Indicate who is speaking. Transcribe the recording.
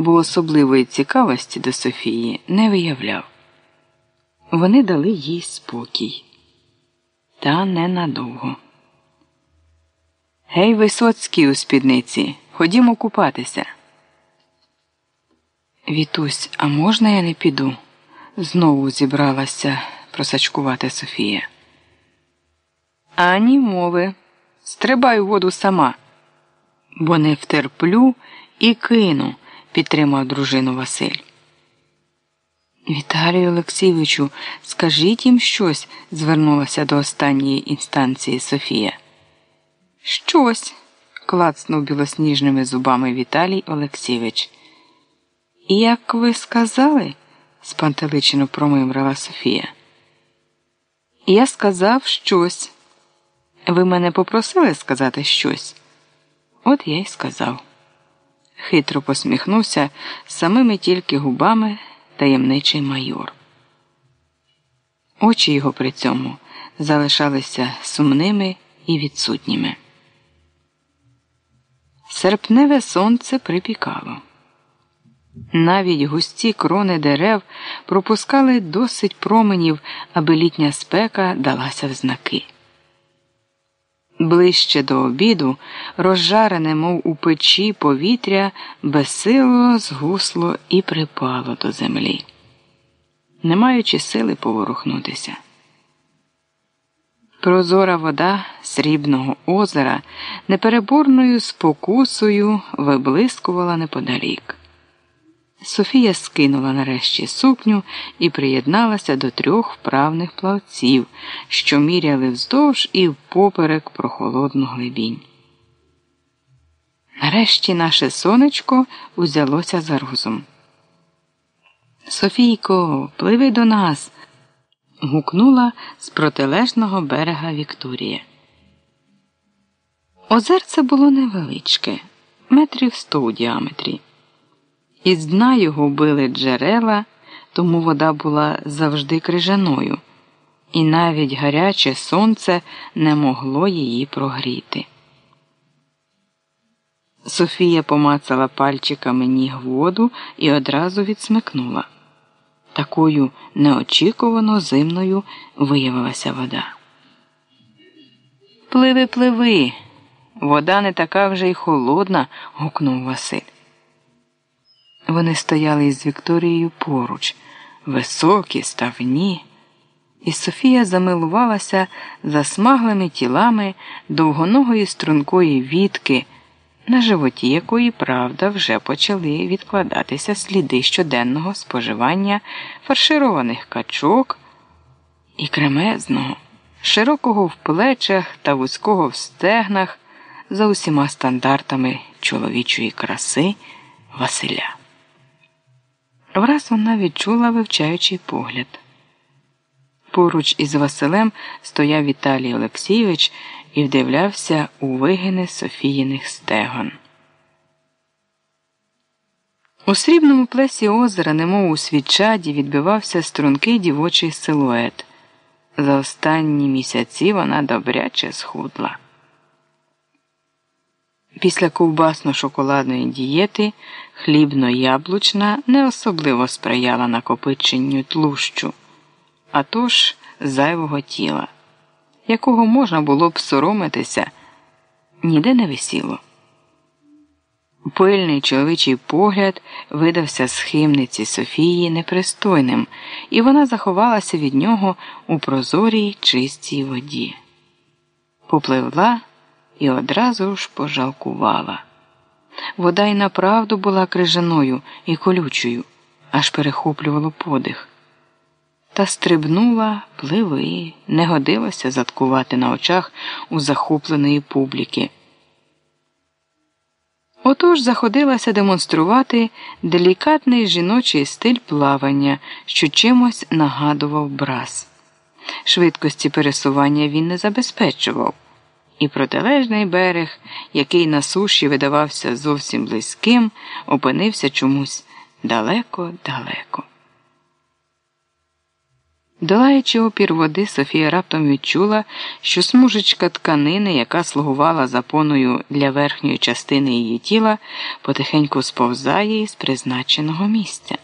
Speaker 1: бо особливої цікавості до Софії не виявляв. Вони дали їй спокій. Та ненадовго. Гей, Висоцький у спідниці, ходімо купатися. Вітусь, а можна я не піду? Знову зібралася просачкувати Софія. Ані мови. Стрибай у воду сама, бо не втерплю і кину, підтримав дружину Василь. Віталію Олексійовичу, скажіть їм щось, звернулася до останньої інстанції Софія. Щось. клацнув білосніжними зубами Віталій Олексійович. Як ви сказали? спантеличено промимрила Софія. Я сказав щось. Ви мене попросили сказати щось? От я й сказав. Хитро посміхнувся самими тільки губами таємничий майор. Очі його при цьому залишалися сумними і відсутніми. Серпневе сонце припікало. Навіть густі крони дерев пропускали досить променів, аби літня спека далася в знаки. Ближче до обіду, розжарене, мов у печі повітря, безсило згусло і припало до землі, не маючи сили поворухнутися. Прозора вода срібного озера непереборною спокусою виблискувала неподалік. Софія скинула нарешті сукню і приєдналася до трьох вправних плавців, що міряли вздовж і впоперек прохолодну глибінь. Нарешті наше сонечко узялося за розум. Софійко, пливи до нас. гукнула з протилежного берега Вікторія. Озерце було невеличке, метрів сто у діаметрі. Із дна його били джерела, тому вода була завжди крижаною, і навіть гаряче сонце не могло її прогріти. Софія помацала пальчиками ніг воду і одразу відсмикнула. Такою неочікувано зимною виявилася вода. Пливи, пливи, вода не така вже й холодна, гукнув Василь. Вони стояли із Вікторією поруч, високі, ставні, і Софія замилувалася засмаглими тілами довгоногої стрункої вітки, на животі якої, правда, вже почали відкладатися сліди щоденного споживання фаршированих качок і кремезного, широкого в плечах та вузького в стегнах за усіма стандартами чоловічої краси Василя. Враз вона відчула вивчаючий погляд. Поруч із Василем стояв Віталій Олексійович і вдивлявся у вигини Софіїних стегон. У срібному плесі озера, немов у свічаді, відбивався стрункий дівочий силует. За останні місяці вона добряче схудла. Після ковбасно-шоколадної дієти хлібно-яблучна не особливо сприяла накопиченню тлущу, а тож зайвого тіла, якого можна було б соромитися, ніде не висіло. Пильний чоловічий погляд видався схимниці Софії непристойним, і вона заховалася від нього у прозорій чистій воді. Попливла і одразу ж пожалкувала. Вода й направду була крижаною і колючою, аж перехоплювало подих. Та стрибнула, пливи, не годилося заткувати на очах у захопленої публіки. Отож заходилася демонструвати делікатний жіночий стиль плавання, що чимось нагадував брас. Швидкості пересування він не забезпечував і протилежний берег, який на суші видавався зовсім близьким, опинився чомусь далеко-далеко. Долаючи опір води, Софія раптом відчула, що смужечка тканини, яка слугувала запоною для верхньої частини її тіла, потихеньку сповзає із призначеного місця.